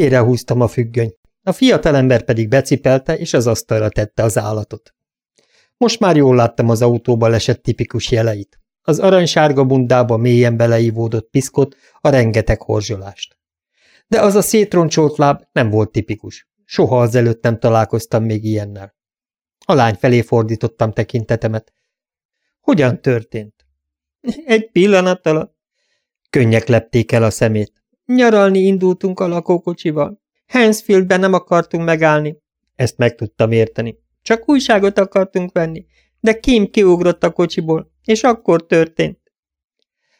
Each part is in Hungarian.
Félrehúztam a függöny, a fiatalember pedig becipelte és az asztalra tette az állatot. Most már jól láttam az autóba lesett tipikus jeleit. Az aranysárga bundába mélyen beleívódott piszkot, a rengeteg horzsolást. De az a szétroncsolt láb nem volt tipikus. Soha azelőtt nem találkoztam még ilyennel. A lány felé fordítottam tekintetemet. Hogyan történt? Egy pillanat alatt. Könnyek lepték el a szemét. Nyaralni indultunk a lakókocsival. Hansfieldben nem akartunk megállni. Ezt meg tudtam érteni. Csak újságot akartunk venni, de Kim kiugrott a kocsiból, és akkor történt.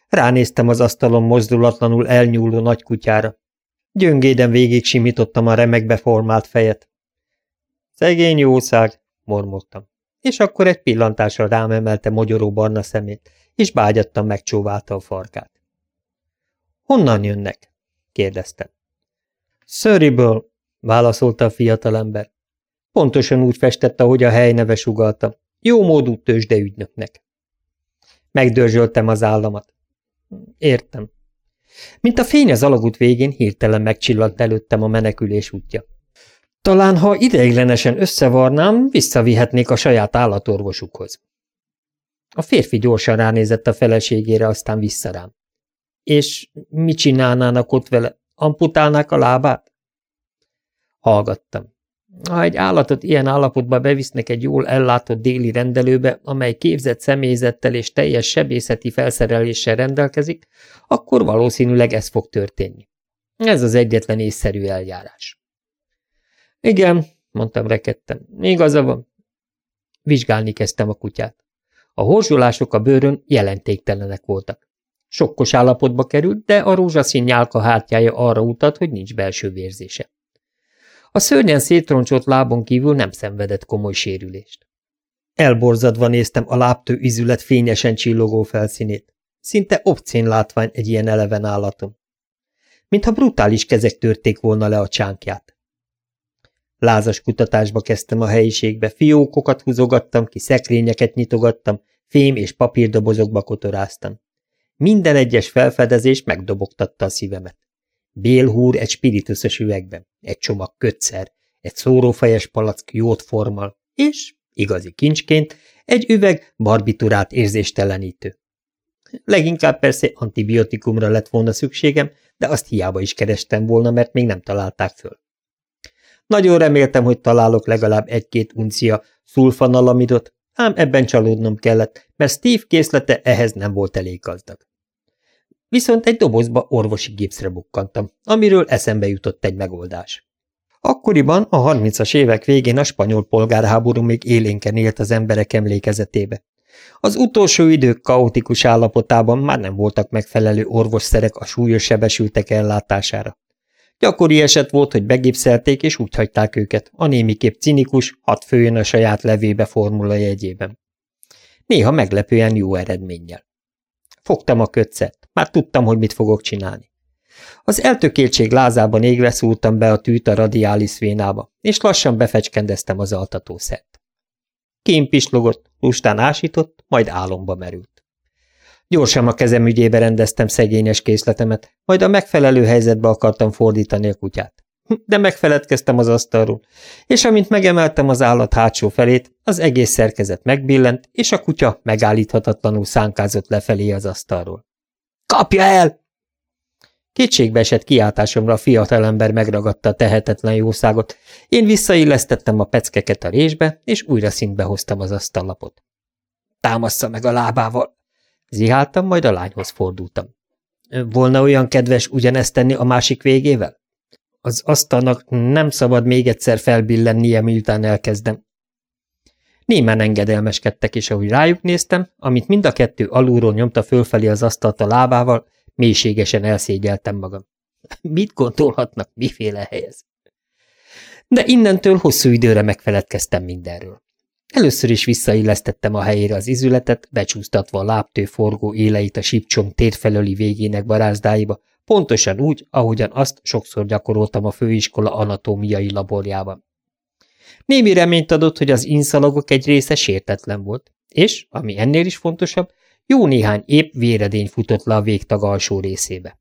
Ránéztem az asztalon mozdulatlanul elnyúló nagy kutyára. Gyöngéden végig simítottam a remekbe formált fejet. Szegény jószág, mormoltam, és akkor egy pillantásra rám emelte mogyoró barna szemét, és bágyattan megcsóválta a farkát. Honnan jönnek? Kérdeztem. Surreyből, válaszolta a fiatalember. Pontosan úgy festette, hogy a hely neve sugalta. Jó módú tőzsdeügynöknek. Megdörzsöltem az államat. Értem. Mint a fény az alagút végén hirtelen megcsillant előttem a menekülés útja. Talán, ha ideiglenesen összevarnám, visszavihetnék a saját állatorvosukhoz. A férfi gyorsan ránézett a feleségére, aztán vissza rám. És mit csinálnának ott vele? Amputálnák a lábát? Hallgattam. Ha egy állatot ilyen állapotba bevisznek egy jól ellátott déli rendelőbe, amely képzett személyzettel és teljes sebészeti felszereléssel rendelkezik, akkor valószínűleg ez fog történni. Ez az egyetlen észszerű eljárás. Igen, mondtam rekedtem, igaza van. Vizsgálni kezdtem a kutyát. A horzsolások a bőrön jelentéktelenek voltak. Sokkos állapotba került, de a rózsaszín nyálka hátjája arra utat, hogy nincs belső vérzése. A szörnyen szétroncsolt lábon kívül nem szenvedett komoly sérülést. Elborzadva néztem a lábtő izület fényesen csillogó felszínét. Szinte obcén látvány egy ilyen eleven állatom. Mintha brutális kezek törték volna le a csánkját. Lázas kutatásba kezdtem a helyiségbe, fiókokat húzogattam ki, szekrényeket nyitogattam, fém és papírdobozokba kotoráztam. Minden egyes felfedezés megdobogtatta a szívemet. Bélhúr egy spirituszos üvegben, egy csomag kötszer, egy szórófejes palack jót formal, és, igazi kincsként, egy üveg barbiturát érzéstelenítő. Leginkább persze antibiotikumra lett volna szükségem, de azt hiába is kerestem volna, mert még nem találták föl. Nagyon reméltem, hogy találok legalább egy-két uncia szulfanalamidot, ám ebben csalódnom kellett, mert Steve készlete ehhez nem volt elég gazdag. Viszont egy dobozba orvosi gipszre bukkantam, amiről eszembe jutott egy megoldás. Akkoriban, a 30-as évek végén a spanyol polgárháború még élénken élt az emberek emlékezetébe. Az utolsó idők kaotikus állapotában már nem voltak megfelelő orvosszerek a súlyos sebesültek ellátására. Gyakori eset volt, hogy begipszelték és úgy hagyták őket, a némiképp cinikus, hat főjön a saját levébe formula jegyében. Néha meglepően jó eredménnyel. Fogtam a kötszet. Már tudtam, hogy mit fogok csinálni. Az eltökéltség lázában égve szúrtam be a tűt a radiális vénába, és lassan befecskendeztem az altatószert. Kém pislogott, lustán ásított, majd álomba merült. Gyorsan a kezem ügyébe rendeztem szegényes készletemet, majd a megfelelő helyzetbe akartam fordítani a kutyát. De megfeledkeztem az asztalról, és amint megemeltem az állat hátsó felét, az egész szerkezet megbillent, és a kutya megállíthatatlanul szánkázott lefelé az asztalról. Kapja el! Kétségbe esett kiáltásomra a fiatalember megragadta a tehetetlen jószágot. Én visszaillesztettem a peckeket a résbe, és újra szintbe hoztam az asztallapot. Támassza meg a lábával! Ziháltam, majd a lányhoz fordultam. Volna olyan kedves ugyanezt tenni a másik végével? Az asztalnak nem szabad még egyszer felbillennie, miután elkezdem. Némán engedelmeskedtek, és ahogy rájuk néztem, amit mind a kettő alulról nyomta fölfelé az asztalt a lábával, mélységesen elszégyeltem magam. Mit gondolhatnak, miféle helyez? De innentől hosszú időre megfeledkeztem mindenről. Először is visszaillesztettem a helyére az izületet, becsúsztatva a lábtő forgó éleit a sípcsom térfelőli végének barázdáiba, pontosan úgy, ahogyan azt sokszor gyakoroltam a főiskola anatómiai laborjában. Némi reményt adott, hogy az inszalagok egy része sértetlen volt, és, ami ennél is fontosabb, jó néhány épp véredény futott le a végtag alsó részébe.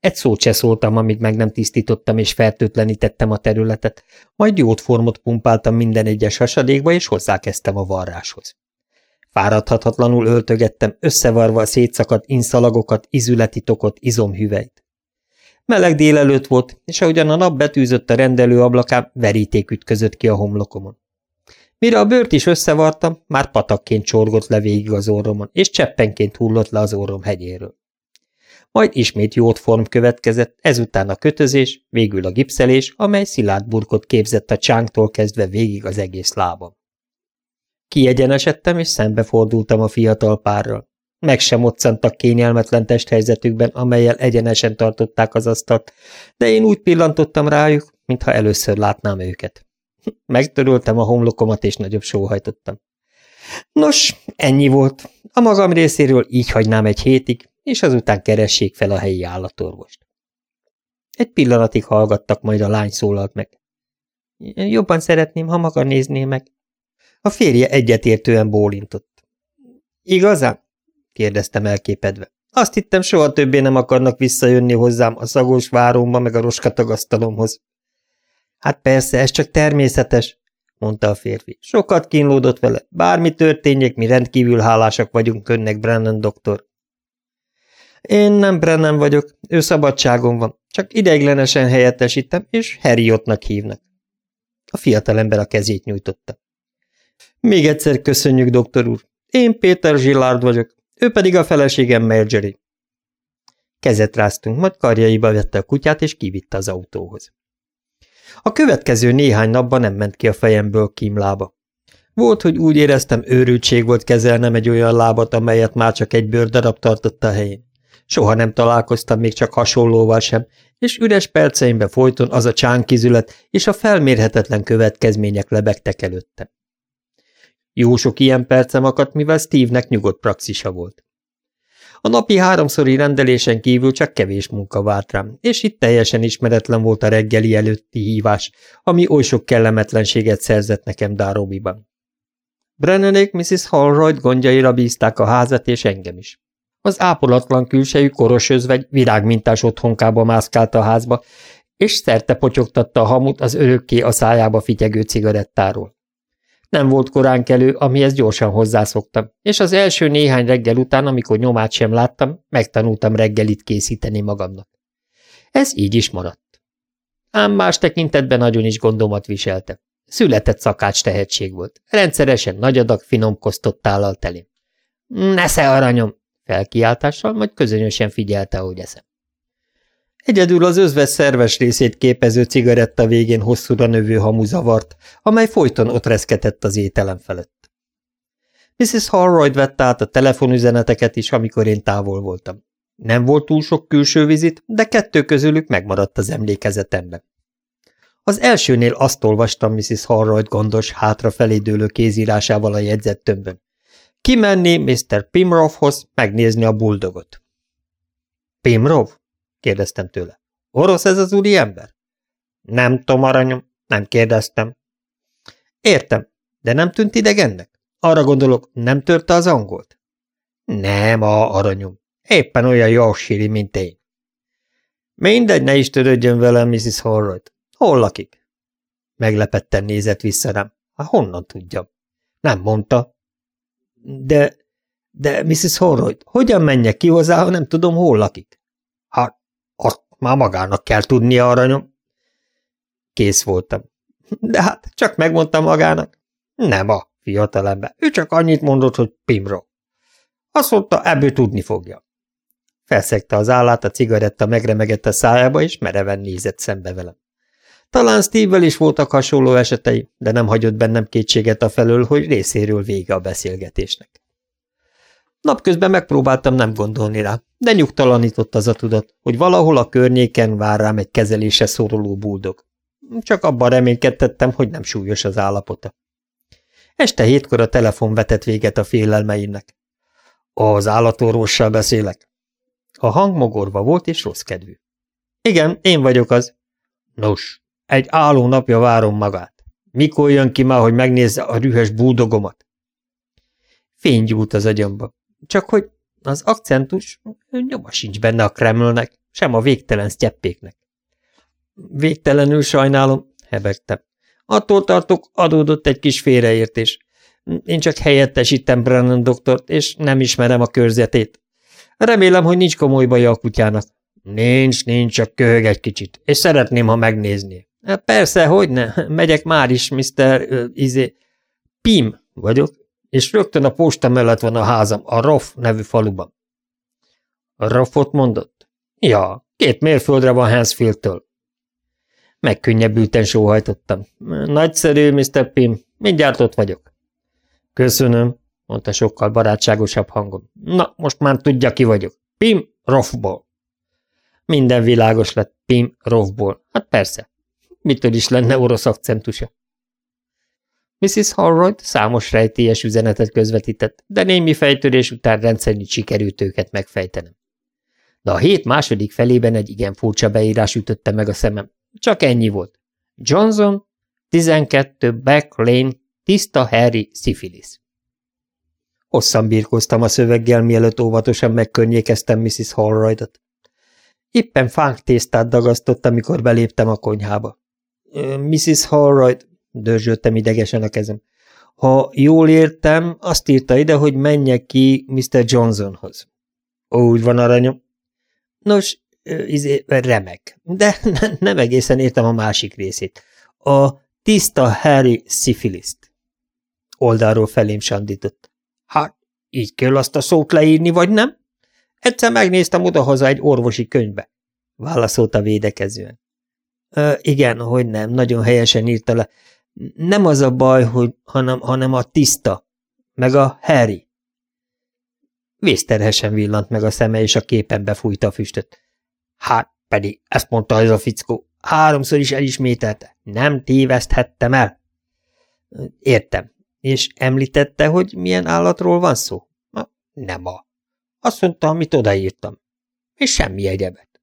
Egy szót se szóltam, amíg meg nem tisztítottam és fertőtlenítettem a területet, majd jótformot pumpáltam minden egyes hasadékba, és hozzákezdtem a varráshoz. Fáradhatatlanul öltögettem, összevarva a szétszakadt inszalagokat, izületi tokot, izomhüveit. Meleg délelőtt volt, és ahogyan a nap betűzött a rendelő ablakán, veríték ütközött ki a homlokomon. Mire a bőrt is összevartam, már patakként csorgott le végig az orromon, és cseppenként hullott le az orrom hegyéről. Majd ismét jót form következett, ezután a kötözés, végül a gipszelés, amely szilárd burkot képzett a csánktól kezdve végig az egész lábam. Kiegyenesedtem, és szembefordultam a fiatal párral. Meg sem moccantak kényelmetlen testhelyzetükben, amelyel egyenesen tartották az asztalt, de én úgy pillantottam rájuk, mintha először látnám őket. Megtöröltem a homlokomat, és nagyobb sóhajtottam. Nos, ennyi volt. A magam részéről így hagynám egy hétig, és azután keressék fel a helyi állatorvost. Egy pillanatig hallgattak, majd a lány szólalt meg. Jobban szeretném, ha maga nézné meg. A férje egyetértően bólintott. Igazán? Kérdeztem elképedve. Azt hittem, soha többé nem akarnak visszajönni hozzám a szagos váromba meg a roskatagasztalomhoz. Hát persze, ez csak természetes, mondta a férfi. Sokat kínlódott vele. Bármi történjék, mi rendkívül hálásak vagyunk önnek, Brennan doktor. Én nem Brennan vagyok, ő szabadságon van. Csak ideiglenesen helyettesítem, és Harriotnak hívnak. A fiatalember a kezét nyújtotta. Még egyszer köszönjük, doktor úr. Én Péter Zsillárd vagyok, ő pedig a feleségem Marjorie. Kezet ráztunk, majd karjaiba vette a kutyát, és kivitte az autóhoz. A következő néhány napban nem ment ki a fejemből kímlába. Volt, hogy úgy éreztem, őrültség volt kezelnem egy olyan lábat, amelyet már csak egy bőrdarab tartott a helyén. Soha nem találkoztam még csak hasonlóval sem, és üres perceimbe folyton az a csánkizület és a felmérhetetlen következmények lebegtek előttem. Jó sok ilyen percem akadt, mivel Steve-nek nyugodt praxisa volt. A napi háromszori rendelésen kívül csak kevés munka várt rám, és itt teljesen ismeretlen volt a reggeli előtti hívás, ami oly sok kellemetlenséget szerzett nekem Darobiban. Brennanék Mrs. Holroyd gondjaira bízták a házat és engem is. Az ápolatlan külsejű koros özvegy virágmintás otthonkába mászkált a házba, és szerte potyogtatta a hamut az örökké a szájába fityegő cigarettáról. Nem volt korán kelő, amihez gyorsan hozzászoktam, és az első néhány reggel után, amikor nyomát sem láttam, megtanultam reggelit készíteni magamnak. Ez így is maradt. Ám más tekintetben nagyon is gondomat viselte. Született szakács tehetség volt. Rendszeresen nagy adag finom kosztott állal telém. Nesze aranyom! Felkiáltással, majd közönösen figyelte, ahogy eszem. Egyedül az özves szerves részét képező cigaretta végén hosszúra növő hamu zavart, amely folyton ott reszketett az ételem felett. Mrs. Harroyd vette át a telefonüzeneteket is, amikor én távol voltam. Nem volt túl sok külső vizit, de kettő közülük megmaradt az emlékezetemben. Az elsőnél azt olvastam Mrs. Harroyd gondos, hátrafelé dőlő kézírásával a jegyzettömbön. Kimenni Mr. Pimrovhoz megnézni a buldogot. Pimrov? Kérdeztem tőle. Orosz ez az úri ember? Nem tudom, aranyom, nem kérdeztem. Értem, de nem tűnt idegennek? Arra gondolok, nem törte az angolt? Nem, a aranyom. Éppen olyan jó síri, mint én. Mindegy, ne is törődjön velem, Mrs. Horroyd. Hol lakik? Meglepetten nézett vissza rám. Hát honnan tudjam? Nem mondta. De, de Mrs. Horroyd, hogyan menjek ki hozzá, ha nem tudom, hol lakik? Már magának kell tudnia, aranyom. Kész voltam. De hát, csak megmondtam magának. Nem a fiatalember. Ő csak annyit mondott, hogy Pimro. Azt mondta, ebből tudni fogja. Felszegte az állát, a cigaretta megremegett a szájába, és mereven nézett szembe velem. Talán Steve-vel is voltak hasonló esetei, de nem hagyott bennem kétséget a felől, hogy részéről vége a beszélgetésnek. Napközben megpróbáltam nem gondolni rá, de nyugtalanított az a tudat, hogy valahol a környéken vár rám egy kezelése szoruló buldog. Csak abban reménykedtettem, hogy nem súlyos az állapota. Este hétkor a telefon vetett véget a félelmeimnek. Az állatorvossal beszélek. A hang mogorva volt és rossz kedvű. Igen, én vagyok az. Nos, egy álló napja várom magát. Mikor jön ki már, hogy megnézze a rühes búdogomat? Fény gyújt az agyamba. Csak hogy az akcentus nyoma sincs benne a Kremlnek, sem a végtelen sztyeppéknek. Végtelenül sajnálom, hebegtem. Attól tartok, adódott egy kis félreértés. Én csak helyettesítem Brennan doktort, és nem ismerem a körzetét. Remélem, hogy nincs komoly baja a kutyának. Nincs, nincs, csak köhög egy kicsit, és szeretném, ha megnézni. Persze, hogy ne, megyek már is, Mr. Uh, izé. Pim vagyok, és rögtön a posta mellett van a házam, a Roff nevű faluban. A mondott? Ja, két mérföldre van Hansfieldtől. Megkönnyebbülten sóhajtottam. Nagyszerű, Mr. Pim, mindjárt ott vagyok. Köszönöm, mondta sokkal barátságosabb hangon. Na, most már tudja, ki vagyok. Pim Roffból. Minden világos lett Pim Roffból. Hát persze. Mitől is lenne orosz akcentusa? Mrs. Harroyd számos rejtélyes üzenetet közvetített, de némi fejtörés után rendszerint sikerült őket megfejtenem. De a hét második felében egy igen furcsa beírás ütötte meg a szemem. Csak ennyi volt. Johnson, 12 Back Lane, tiszta Harry Syphilis. Hosszan birkoztam a szöveggel, mielőtt óvatosan megkörnyékeztem Mrs. Holroydot. Éppen fánk tésztát dagasztott, amikor beléptem a konyhába. Mrs. Holroyd, dörzsöltem idegesen a kezem. Ha jól értem, azt írta ide, hogy menjek ki Mr. Johnsonhoz. Úgy van, aranyom. Nos, izé, remek, de nem egészen értem a másik részét. A tiszta Harry Syphiliszt. Oldalról felém sandított. Hát, így kell azt a szót leírni, vagy nem? Egyszer megnéztem odahaza egy orvosi könyvbe. Válaszolta védekezően. Ö, igen, hogy nem, nagyon helyesen írta le. Nem az a baj, hogy, hanem, hanem a tiszta, meg a Harry. Vészterhesen villant meg a szeme, és a képen befújta a füstöt. Hát pedig, ezt mondta ez a fickó. Háromszor is elismételte. Nem téveszthettem el. Értem. És említette, hogy milyen állatról van szó? Nem a. Azt mondta, amit odaírtam. És semmi egyebet.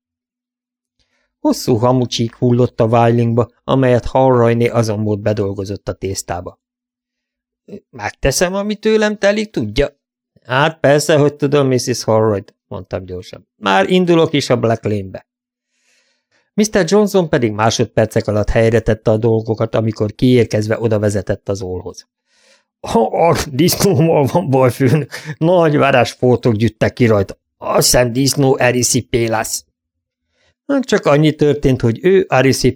Hosszú hamucsík hullott a vájlingba, amelyet Halrajné azon volt bedolgozott a tésztába. Megteszem, ami tőlem telik, tudja? Hát persze, hogy tudom, Mrs. Holroyd, mondtam gyorsan. Már indulok is a Black Lane-be. Mr. Johnson pedig másodpercek alatt helyre tette a dolgokat, amikor kiérkezve oda vezetett az ólhoz. A disznóval van baj, főnök. Nagy varázsfótok gyűjtek ki rajta. Azt hiszem disznó Pélasz. Hát csak annyi történt, hogy ő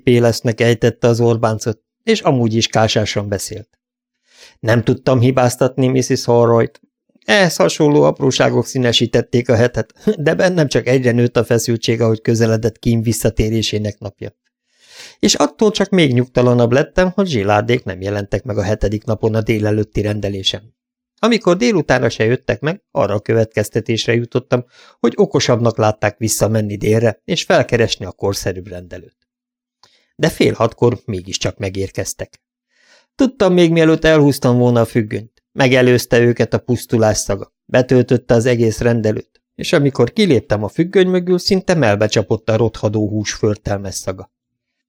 Pélasznek ejtette az Orbáncot, és amúgy is kásásan beszélt. Nem tudtam hibáztatni Mrs. Holroyd, ehhez hasonló apróságok színesítették a hetet, de bennem csak egyre nőtt a feszültség, ahogy közeledett Kim visszatérésének napja. És attól csak még nyugtalanabb lettem, hogy zsilárdék nem jelentek meg a hetedik napon a délelőtti rendelésem. Amikor délutára se jöttek meg, arra a következtetésre jutottam, hogy okosabbnak látták visszamenni délre, és felkeresni a korszerűbb rendelőt. De fél hatkor mégiscsak megérkeztek. Tudtam még mielőtt elhúztam volna a függönyt. Megelőzte őket a pusztulás szaga, betöltötte az egész rendelőt, és amikor kiléptem a függöny mögül, szinte melbecsapott a rothadó hús förtelmes szaga.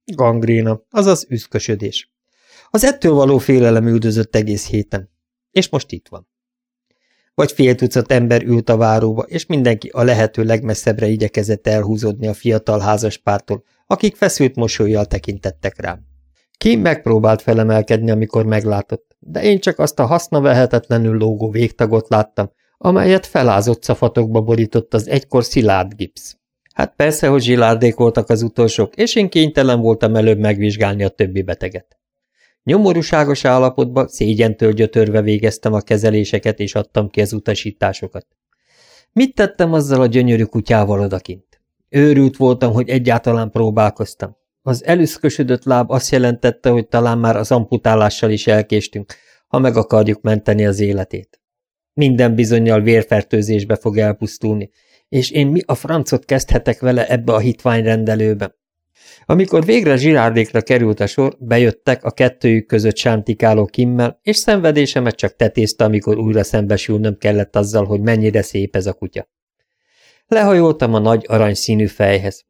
Gangréna, azaz üszkösödés. Az ettől való félelem üldözött egész héten, és most itt van. Vagy fél tucat ember ült a váróba, és mindenki a lehető legmesszebbre igyekezett elhúzódni a fiatal házaspártól, akik feszült mosolyjal tekintettek rám. Kim megpróbált felemelkedni, amikor meglátott, de én csak azt a hasznavehetetlenül lógó végtagot láttam, amelyet felázott szafatokba borított az egykor szilárd gipsz. Hát persze, hogy zsilárdék voltak az utolsók, és én kénytelen voltam előbb megvizsgálni a többi beteget. Nyomorúságos állapotban szégyentől gyötörve végeztem a kezeléseket, és adtam ki az utasításokat. Mit tettem azzal a gyönyörű kutyával odakint? Őrült voltam, hogy egyáltalán próbálkoztam. Az előszkösödött láb azt jelentette, hogy talán már az amputálással is elkéstünk, ha meg akarjuk menteni az életét. Minden bizonyal vérfertőzésbe fog elpusztulni, és én mi a francot kezdhetek vele ebbe a hitványrendelőbe? Amikor végre zsirárdékra került a sor, bejöttek a kettőjük között sántikáló Kimmel, és szenvedésemet csak tetézte, amikor újra szembesülnöm kellett azzal, hogy mennyire szép ez a kutya. Lehajoltam a nagy aranyszínű fejhez.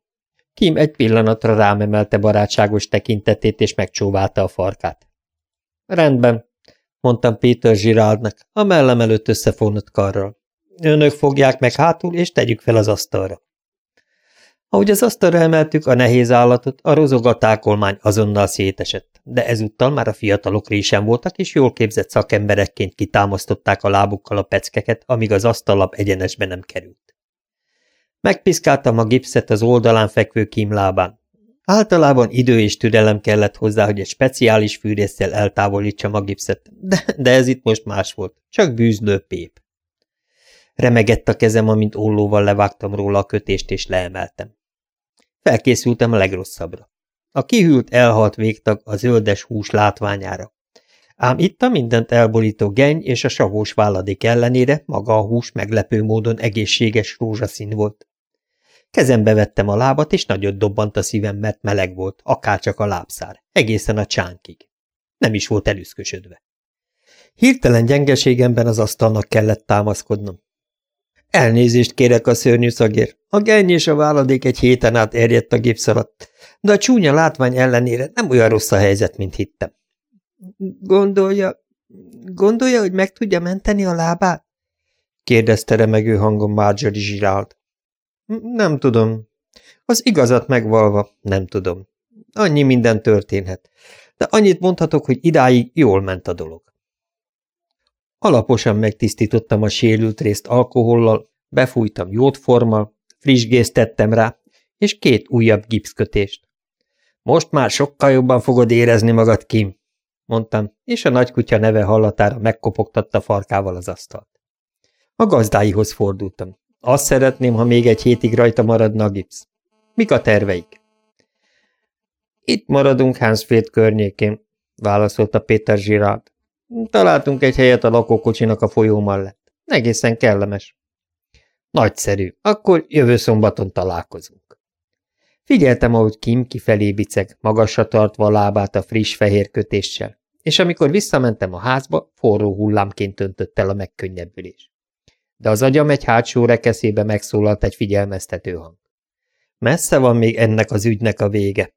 Kim egy pillanatra rámemelte barátságos tekintetét, és megcsóválta a farkát. Rendben, mondtam Péter Zsiráldnak, a mellem előtt összefonott karral. Önök fogják meg hátul, és tegyük fel az asztalra. Ahogy az asztalra emeltük a nehéz állatot, a rozogatákolmány azonnal szétesett, de ezúttal már a fiatalok résen voltak, és jól képzett szakemberekként kitámasztották a lábukkal a peckeket, amíg az asztallap egyenesbe nem került. Megpiszkáltam a gipszet az oldalán fekvő kímlábán. Általában idő és türelem kellett hozzá, hogy egy speciális fűrészsel eltávolítsam a gipszet, de, de ez itt most más volt, csak bűzlő pép. Remegett a kezem, amint ollóval levágtam róla a kötést, és leemeltem. Felkészültem a legrosszabbra. A kihűlt, elhalt végtag a zöldes hús látványára. Ám itt a mindent elborító geny és a savós válladék ellenére maga a hús meglepő módon egészséges rózsaszín volt. Kezembe vettem a lábat, és nagyot dobbant a szívem, mert meleg volt, akárcsak a lábszár, egészen a csánkig. Nem is volt elüszkösödve. Hirtelen gyengeségemben az asztalnak kellett támaszkodnom. Elnézést kérek a szörnyű szagér. A genny és a váladék egy héten át erjedt a gipsz alatt, de a csúnya látvány ellenére nem olyan rossz a helyzet, mint hittem. Gondolja, gondolja, hogy meg tudja menteni a lábát? kérdezte remegő hangon Marjorie Girald. Nem tudom. Az igazat megvalva, nem tudom. Annyi minden történhet. De annyit mondhatok, hogy idáig jól ment a dolog. Alaposan megtisztítottam a sérült részt alkohollal, befújtam jótformal, friss tettem rá, és két újabb gipszkötést. Most már sokkal jobban fogod érezni magad, Kim, mondtam, és a nagykutya neve hallatára megkopogtatta farkával az asztalt. A gazdáihoz fordultam. Azt szeretném, ha még egy hétig rajta maradna a gipsz. Mik a terveik? Itt maradunk Hansfield környékén, válaszolta Péter Girard. Találtunk egy helyet a lakókocsinak a folyó mellett. Egészen kellemes. Nagyszerű, akkor jövő szombaton találkozunk. Figyeltem, ahogy Kim kifelé biceg, magasra tartva a lábát a friss fehér kötéssel, és amikor visszamentem a házba, forró hullámként öntött el a megkönnyebbülés. De az agyam egy hátsó rekeszébe megszólalt egy figyelmeztető hang. Messze van még ennek az ügynek a vége.